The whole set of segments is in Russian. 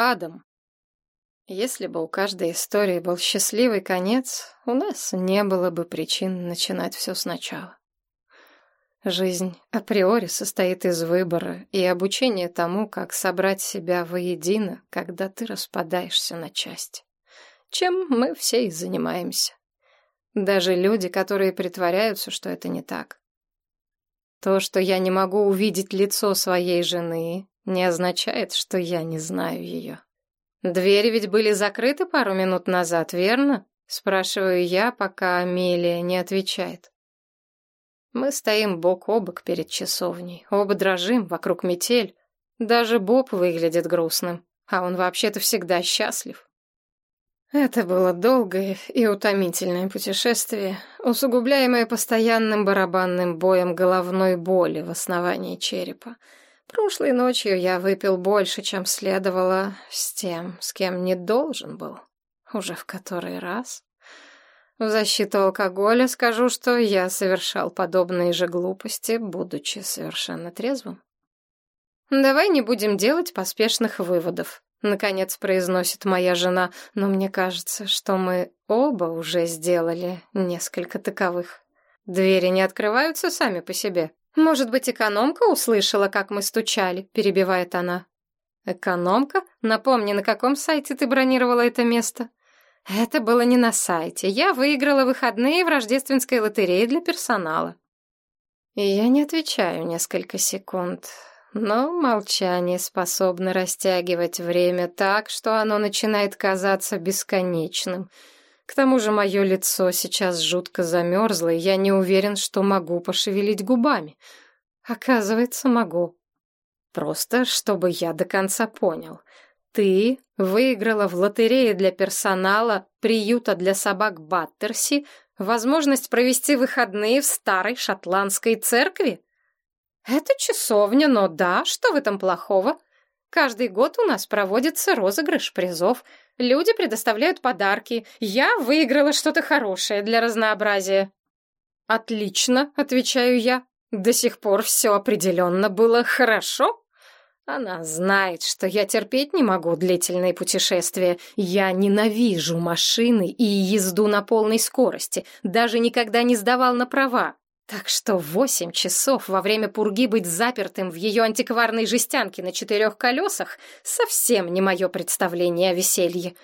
Адам. Если бы у каждой истории был счастливый конец, у нас не было бы причин начинать все сначала. Жизнь априори состоит из выбора и обучения тому, как собрать себя воедино, когда ты распадаешься на части. Чем мы все и занимаемся. Даже люди, которые притворяются, что это не так. То, что я не могу увидеть лицо своей жены, не означает, что я не знаю ее. Двери ведь были закрыты пару минут назад, верно? Спрашиваю я, пока Амелия не отвечает. Мы стоим бок о бок перед часовней, оба дрожим, вокруг метель. Даже Боб выглядит грустным, а он вообще-то всегда счастлив. Это было долгое и утомительное путешествие, усугубляемое постоянным барабанным боем головной боли в основании черепа. Прошлой ночью я выпил больше, чем следовало с тем, с кем не должен был. Уже в который раз. В защиту алкоголя скажу, что я совершал подобные же глупости, будучи совершенно трезвым. «Давай не будем делать поспешных выводов», — наконец произносит моя жена, но мне кажется, что мы оба уже сделали несколько таковых. Двери не открываются сами по себе. «Может быть, экономка услышала, как мы стучали?» — перебивает она. «Экономка? Напомни, на каком сайте ты бронировала это место?» «Это было не на сайте. Я выиграла выходные в рождественской лотерее для персонала». И я не отвечаю несколько секунд, но молчание способно растягивать время так, что оно начинает казаться бесконечным — к тому же мое лицо сейчас жутко замерзло, и я не уверен, что могу пошевелить губами. Оказывается, могу. Просто, чтобы я до конца понял. Ты выиграла в лотерее для персонала приюта для собак Баттерси возможность провести выходные в старой шотландской церкви? Это часовня, но да, что в этом плохого? Каждый год у нас проводится розыгрыш призов. Люди предоставляют подарки. Я выиграла что-то хорошее для разнообразия. Отлично, отвечаю я. До сих пор все определенно было хорошо. Она знает, что я терпеть не могу длительные путешествия. Я ненавижу машины и езду на полной скорости. Даже никогда не сдавал на права. Так что восемь часов во время пурги быть запертым в ее антикварной жестянке на четырех колесах совсем не мое представление о веселье.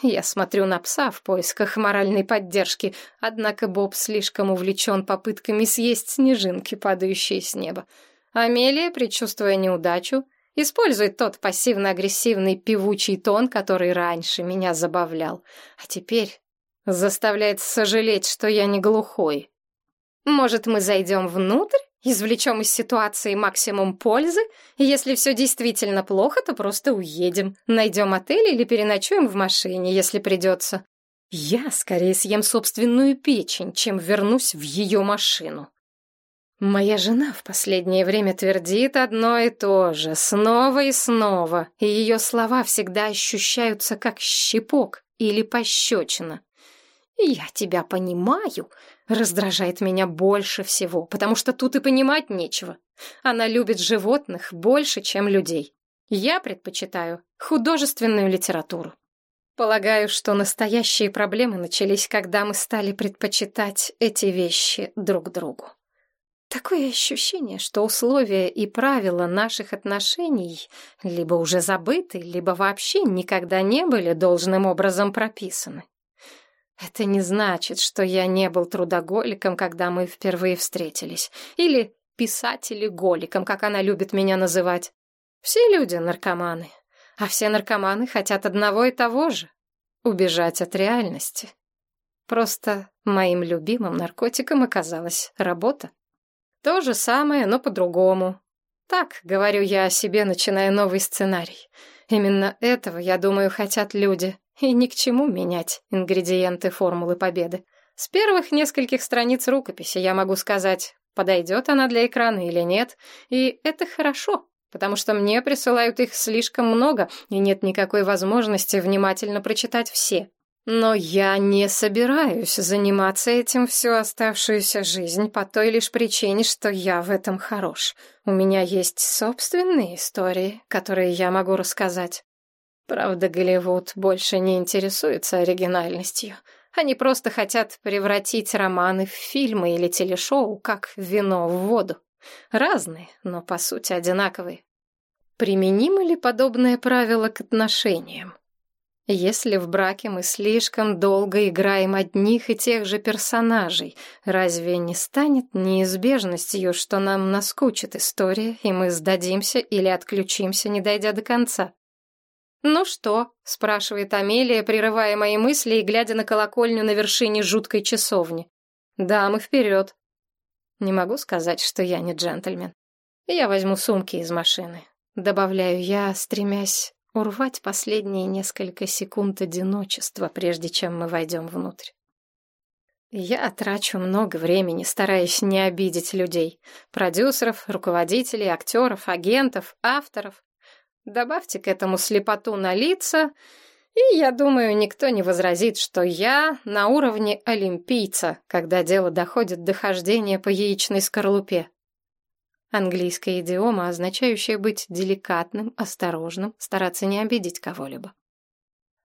Я смотрю на пса в поисках моральной поддержки, однако Боб слишком увлечен попытками съесть снежинки, падающие с неба. Амелия, предчувствуя неудачу, использует тот пассивно-агрессивный певучий тон, который раньше меня забавлял, а теперь заставляет сожалеть, что я не глухой. Может, мы зайдем внутрь, извлечем из ситуации максимум пользы, и если все действительно плохо, то просто уедем, найдем отель или переночуем в машине, если придется. Я скорее съем собственную печень, чем вернусь в ее машину. Моя жена в последнее время твердит одно и то же, снова и снова, и ее слова всегда ощущаются как щепок или пощечина. «Я тебя понимаю», раздражает меня больше всего, потому что тут и понимать нечего. Она любит животных больше, чем людей. Я предпочитаю художественную литературу. Полагаю, что настоящие проблемы начались, когда мы стали предпочитать эти вещи друг другу. Такое ощущение, что условия и правила наших отношений либо уже забыты, либо вообще никогда не были должным образом прописаны. Это не значит, что я не был трудоголиком, когда мы впервые встретились. Или писателеголиком, как она любит меня называть. Все люди наркоманы. А все наркоманы хотят одного и того же — убежать от реальности. Просто моим любимым наркотиком оказалась работа. То же самое, но по-другому. Так, говорю я о себе, начиная новый сценарий. Именно этого, я думаю, хотят люди. И ни к чему менять ингредиенты формулы победы. С первых нескольких страниц рукописи я могу сказать, подойдет она для экрана или нет, и это хорошо, потому что мне присылают их слишком много, и нет никакой возможности внимательно прочитать все. Но я не собираюсь заниматься этим всю оставшуюся жизнь по той лишь причине, что я в этом хорош. У меня есть собственные истории, которые я могу рассказать. Правда, Голливуд больше не интересуется оригинальностью. Они просто хотят превратить романы в фильмы или телешоу, как вино в воду. Разные, но по сути одинаковые. Применимо ли подобное правило к отношениям? Если в браке мы слишком долго играем одних и тех же персонажей, разве не станет неизбежностью, что нам наскучит история, и мы сдадимся или отключимся, не дойдя до конца? «Ну что?» — спрашивает Амелия, прерывая мои мысли и глядя на колокольню на вершине жуткой часовни. «Да, мы вперед». Не могу сказать, что я не джентльмен. Я возьму сумки из машины. Добавляю я, стремясь урвать последние несколько секунд одиночества, прежде чем мы войдем внутрь. Я трачу много времени, стараясь не обидеть людей. Продюсеров, руководителей, актеров, агентов, авторов. Добавьте к этому слепоту на лица, и, я думаю, никто не возразит, что я на уровне олимпийца, когда дело доходит до хождения по яичной скорлупе. Английская идиома, означающая быть деликатным, осторожным, стараться не обидеть кого-либо.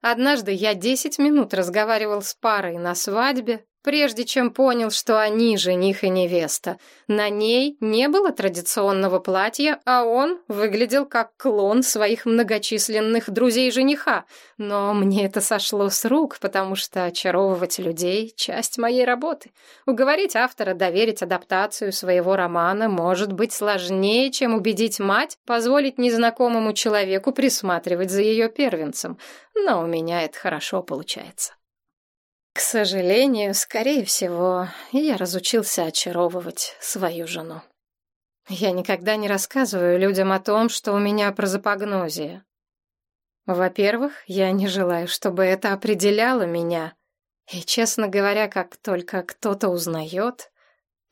Однажды я десять минут разговаривал с парой на свадьбе, прежде чем понял, что они жених и невеста. На ней не было традиционного платья, а он выглядел как клон своих многочисленных друзей-жениха. Но мне это сошло с рук, потому что очаровывать людей — часть моей работы. Уговорить автора доверить адаптацию своего романа может быть сложнее, чем убедить мать позволить незнакомому человеку присматривать за ее первенцем. Но у меня это хорошо получается. К сожалению, скорее всего, я разучился очаровывать свою жену. Я никогда не рассказываю людям о том, что у меня прозапогнозия. Во-первых, я не желаю, чтобы это определяло меня. И, честно говоря, как только кто-то узнает,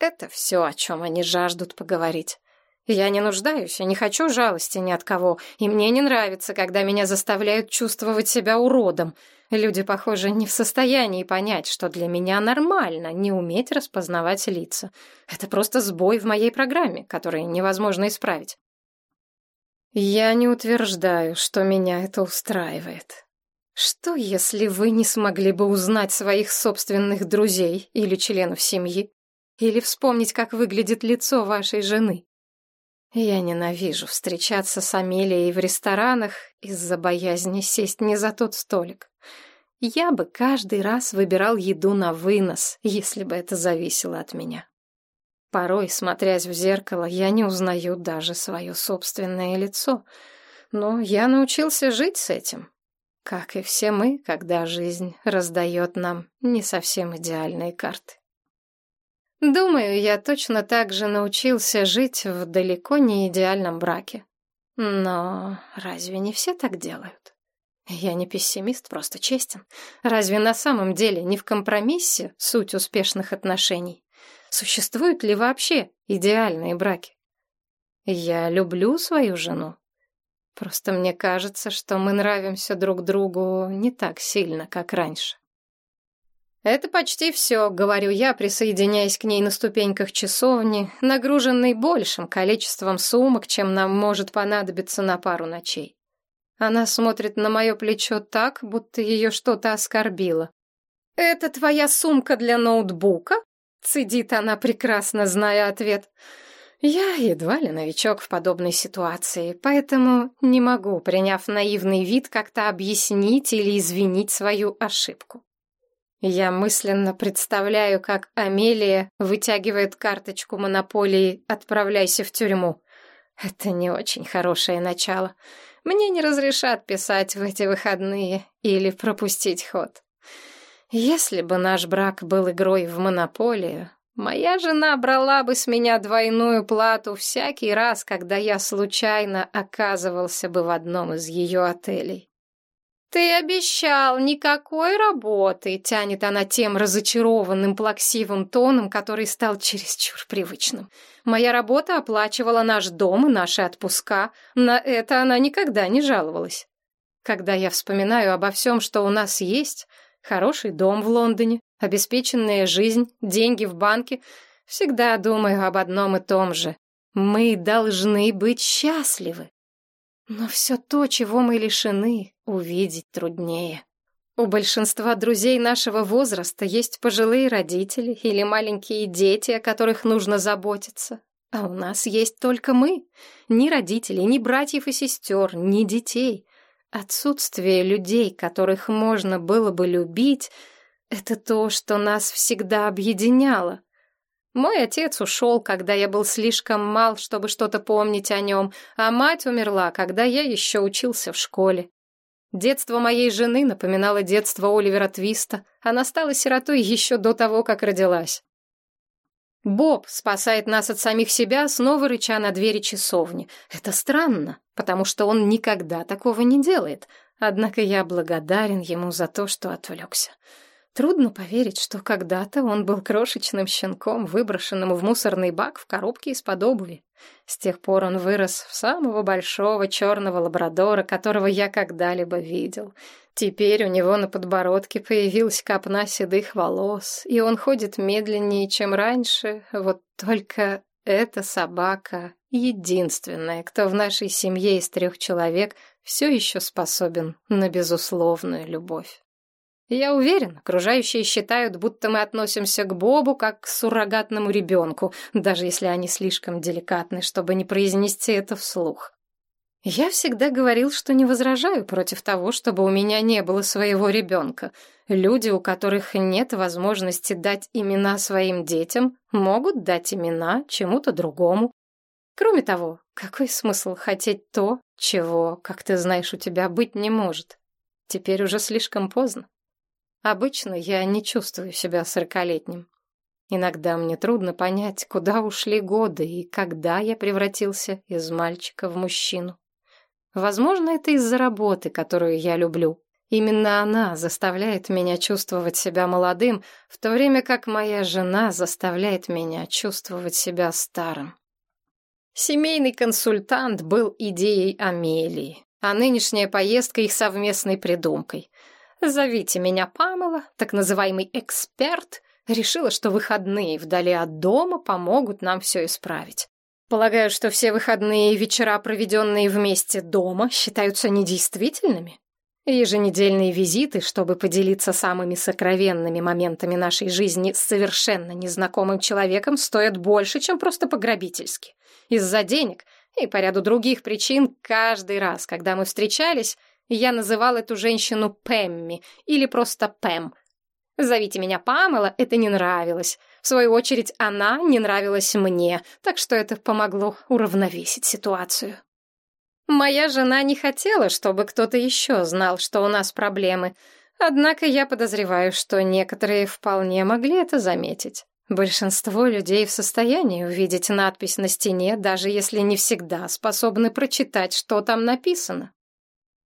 это все, о чем они жаждут поговорить. Я не нуждаюсь, я не хочу жалости ни от кого, и мне не нравится, когда меня заставляют чувствовать себя уродом — Люди, похоже, не в состоянии понять, что для меня нормально не уметь распознавать лица. Это просто сбой в моей программе, который невозможно исправить. Я не утверждаю, что меня это устраивает. Что, если вы не смогли бы узнать своих собственных друзей или членов семьи? Или вспомнить, как выглядит лицо вашей жены? Я ненавижу встречаться с Амелией в ресторанах из-за боязни сесть не за тот столик. Я бы каждый раз выбирал еду на вынос, если бы это зависело от меня. Порой, смотрясь в зеркало, я не узнаю даже свое собственное лицо. Но я научился жить с этим. Как и все мы, когда жизнь раздает нам не совсем идеальные карты. Думаю, я точно так же научился жить в далеко не идеальном браке. Но разве не все так делают? Я не пессимист, просто честен. Разве на самом деле не в компромиссе суть успешных отношений? Существуют ли вообще идеальные браки? Я люблю свою жену. Просто мне кажется, что мы нравимся друг другу не так сильно, как раньше. «Это почти все», — говорю я, присоединяясь к ней на ступеньках часовни, нагруженной большим количеством сумок, чем нам может понадобиться на пару ночей. Она смотрит на мое плечо так, будто ее что-то оскорбило. «Это твоя сумка для ноутбука?» Цедит она, прекрасно зная ответ. Я едва ли новичок в подобной ситуации, поэтому не могу, приняв наивный вид, как-то объяснить или извинить свою ошибку. Я мысленно представляю, как Амелия вытягивает карточку монополии «Отправляйся в тюрьму». Это не очень хорошее начало. Мне не разрешат писать в эти выходные или пропустить ход. Если бы наш брак был игрой в монополию, моя жена брала бы с меня двойную плату всякий раз, когда я случайно оказывался бы в одном из ее отелей. «Ты обещал никакой работы», — тянет она тем разочарованным плаксивым тоном, который стал чересчур привычным. «Моя работа оплачивала наш дом и наши отпуска. На это она никогда не жаловалась. Когда я вспоминаю обо всем, что у нас есть, хороший дом в Лондоне, обеспеченная жизнь, деньги в банке, всегда думаю об одном и том же. Мы должны быть счастливы. Но все то, чего мы лишены, увидеть труднее. У большинства друзей нашего возраста есть пожилые родители или маленькие дети, о которых нужно заботиться. А у нас есть только мы. Ни родителей, ни братьев и сестер, ни детей. Отсутствие людей, которых можно было бы любить, это то, что нас всегда объединяло. Мой отец ушел, когда я был слишком мал, чтобы что-то помнить о нем, а мать умерла, когда я еще учился в школе. Детство моей жены напоминало детство Оливера Твиста. Она стала сиротой еще до того, как родилась. Боб спасает нас от самих себя, снова рыча на двери часовни. Это странно, потому что он никогда такого не делает. Однако я благодарен ему за то, что отвлекся. Трудно поверить, что когда-то он был крошечным щенком, выброшенным в мусорный бак в коробке из-под обуви. С тех пор он вырос в самого большого черного лабрадора, которого я когда-либо видел. Теперь у него на подбородке появилась копна седых волос, и он ходит медленнее, чем раньше. Вот только эта собака — единственная, кто в нашей семье из трех человек все еще способен на безусловную любовь. Я уверен, окружающие считают, будто мы относимся к Бобу как к суррогатному ребенку, даже если они слишком деликатны, чтобы не произнести это вслух. Я всегда говорил, что не возражаю против того, чтобы у меня не было своего ребенка. Люди, у которых нет возможности дать имена своим детям, могут дать имена чему-то другому. Кроме того, какой смысл хотеть то, чего, как ты знаешь, у тебя быть не может? Теперь уже слишком поздно. Обычно я не чувствую себя сорокалетним. Иногда мне трудно понять, куда ушли годы и когда я превратился из мальчика в мужчину. Возможно, это из-за работы, которую я люблю. Именно она заставляет меня чувствовать себя молодым, в то время как моя жена заставляет меня чувствовать себя старым. Семейный консультант был идеей Амелии, а нынешняя поездка их совместной придумкой. Зовите меня Памела, так называемый эксперт, решила, что выходные вдали от дома помогут нам все исправить. Полагаю, что все выходные вечера, проведенные вместе дома, считаются недействительными? Еженедельные визиты, чтобы поделиться самыми сокровенными моментами нашей жизни с совершенно незнакомым человеком, стоят больше, чем просто пограбительски. Из-за денег и по ряду других причин каждый раз, когда мы встречались, я называл эту женщину Пэмми или просто Пэм. Зовите меня Памела, это не нравилось. В свою очередь, она не нравилась мне, так что это помогло уравновесить ситуацию. Моя жена не хотела, чтобы кто-то еще знал, что у нас проблемы, однако я подозреваю, что некоторые вполне могли это заметить. Большинство людей в состоянии увидеть надпись на стене, даже если не всегда способны прочитать, что там написано.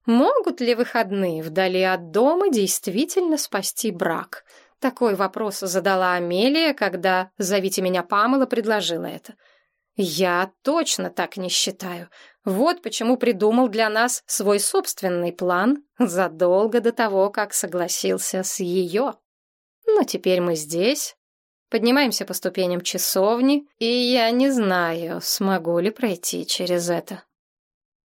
Могут ли выходные вдали от дома действительно спасти брак? Такой вопрос задала Амелия, когда «Зовите меня Памела» предложила это. Я точно так не считаю. Вот почему придумал для нас свой собственный план задолго до того, как согласился с ее. Но теперь мы здесь, поднимаемся по ступеням часовни, и я не знаю, смогу ли пройти через это.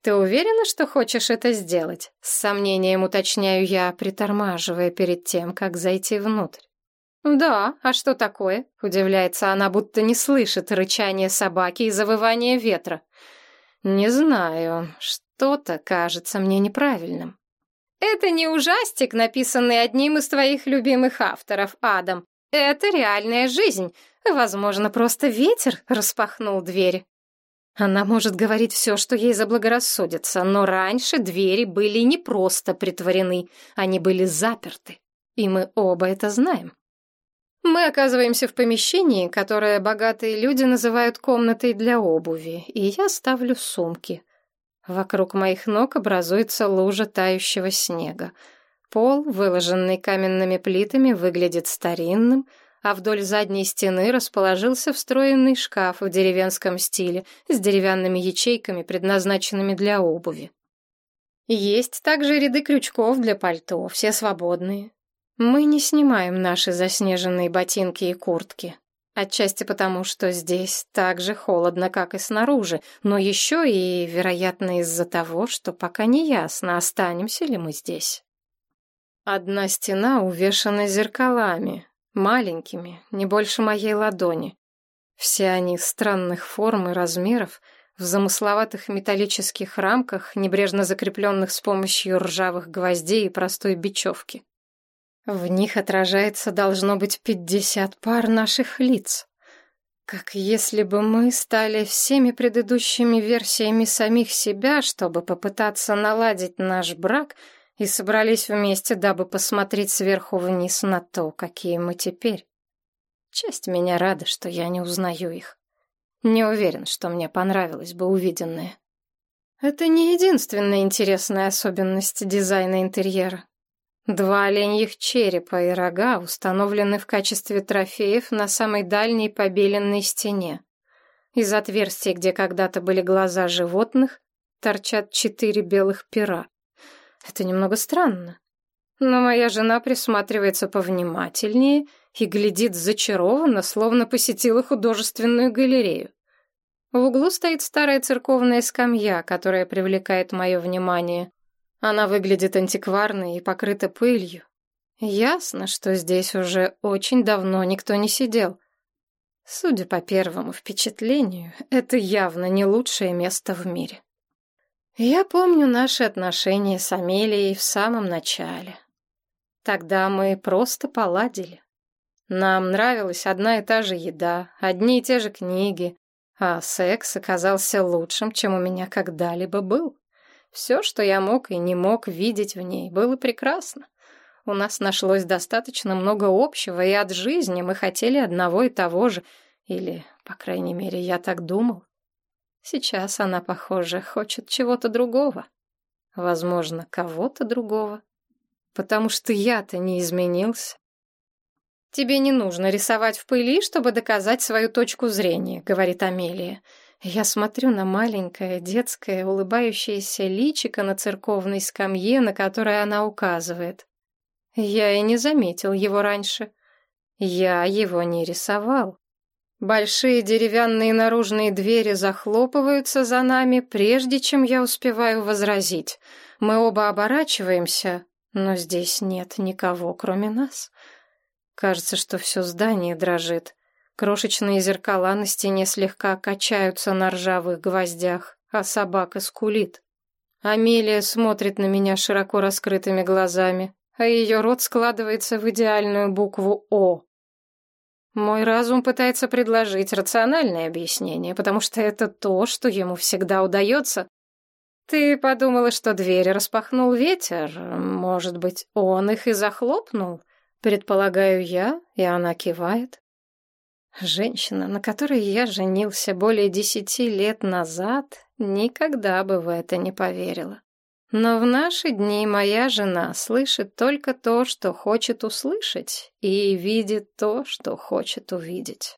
«Ты уверена, что хочешь это сделать?» С сомнением уточняю я, притормаживая перед тем, как зайти внутрь. «Да, а что такое?» — удивляется она, будто не слышит рычания собаки и завывания ветра. «Не знаю, что-то кажется мне неправильным». «Это не ужастик, написанный одним из твоих любимых авторов, Адам. Это реальная жизнь. Возможно, просто ветер распахнул дверь». Она может говорить все, что ей заблагорассудится, но раньше двери были не просто притворены, они были заперты. И мы оба это знаем. Мы оказываемся в помещении, которое богатые люди называют комнатой для обуви, и я ставлю сумки. Вокруг моих ног образуется лужа тающего снега. Пол, выложенный каменными плитами, выглядит старинным — а вдоль задней стены расположился встроенный шкаф в деревенском стиле с деревянными ячейками, предназначенными для обуви. Есть также ряды крючков для пальто, все свободные. Мы не снимаем наши заснеженные ботинки и куртки. Отчасти потому, что здесь так же холодно, как и снаружи, но еще и, вероятно, из-за того, что пока не ясно, останемся ли мы здесь. Одна стена увешана зеркалами, маленькими, не больше моей ладони. Все они странных форм и размеров, в замысловатых металлических рамках, небрежно закрепленных с помощью ржавых гвоздей и простой бечевки. В них отражается должно быть пятьдесят пар наших лиц. Как если бы мы стали всеми предыдущими версиями самих себя, чтобы попытаться наладить наш брак, и собрались вместе, дабы посмотреть сверху вниз на то, какие мы теперь. Часть меня рада, что я не узнаю их. Не уверен, что мне понравилось бы увиденное. Это не единственная интересная особенность дизайна интерьера. Два оленьих черепа и рога установлены в качестве трофеев на самой дальней побеленной стене. Из отверстий, где когда-то были глаза животных, торчат четыре белых пера. Это немного странно. Но моя жена присматривается повнимательнее и глядит зачарованно, словно посетила художественную галерею. В углу стоит старая церковная скамья, которая привлекает мое внимание. Она выглядит антикварной и покрыта пылью. Ясно, что здесь уже очень давно никто не сидел. Судя по первому впечатлению, это явно не лучшее место в мире. Я помню наши отношения с Амелией в самом начале. Тогда мы просто поладили. Нам нравилась одна и та же еда, одни и те же книги, а секс оказался лучшим, чем у меня когда-либо был. Все, что я мог и не мог видеть в ней, было прекрасно. У нас нашлось достаточно много общего, и от жизни мы хотели одного и того же, или, по крайней мере, я так думал. Сейчас она, похоже, хочет чего-то другого. Возможно, кого-то другого. Потому что я-то не изменился. «Тебе не нужно рисовать в пыли, чтобы доказать свою точку зрения», — говорит Амелия. Я смотрю на маленькое, детское, улыбающееся личико на церковной скамье, на которой она указывает. Я и не заметил его раньше. Я его не рисовал. Большие деревянные наружные двери захлопываются за нами, прежде чем я успеваю возразить. Мы оба оборачиваемся, но здесь нет никого, кроме нас. Кажется, что все здание дрожит. Крошечные зеркала на стене слегка качаются на ржавых гвоздях, а собака скулит. Амелия смотрит на меня широко раскрытыми глазами, а ее рот складывается в идеальную букву «О». Мой разум пытается предложить рациональное объяснение, потому что это то, что ему всегда удается. Ты подумала, что двери распахнул ветер? Может быть, он их и захлопнул? Предполагаю я, и она кивает. Женщина, на которой я женился более десяти лет назад, никогда бы в это не поверила. Но в наши дни моя жена слышит только то, что хочет услышать, и видит то, что хочет увидеть.